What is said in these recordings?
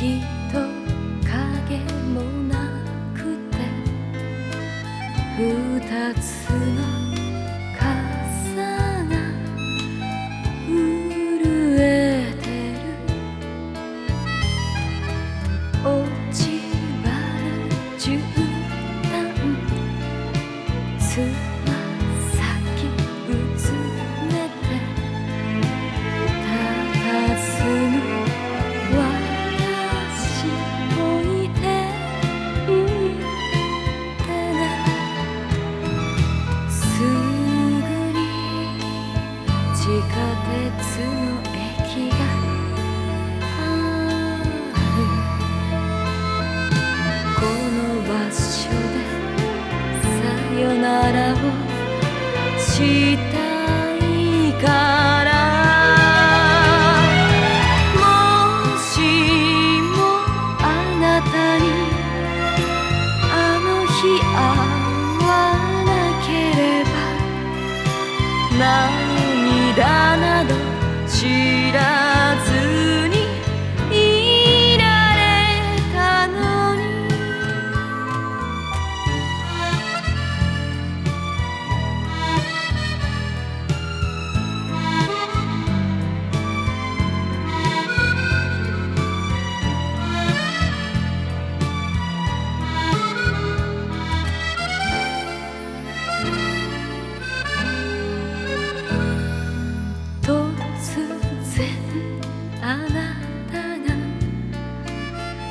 人影もなくて二つしたいから。もしもあなたにあの日会わなければ。涙など知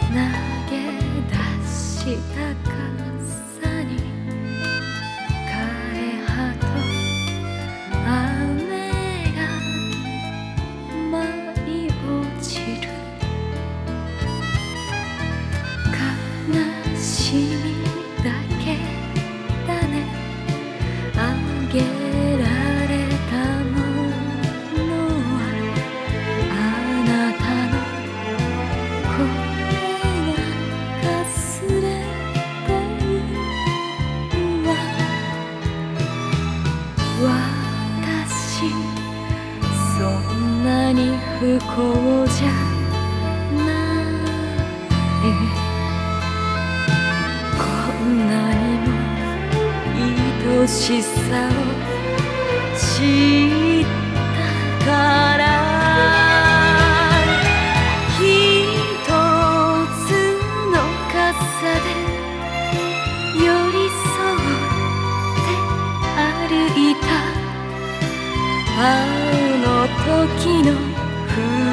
投げ出した傘に枯葉と雨が舞い落ちる。悲しみ。不幸じゃないこんなにも愛しさを知ったからひとつの傘で寄り添って歩いたあの時の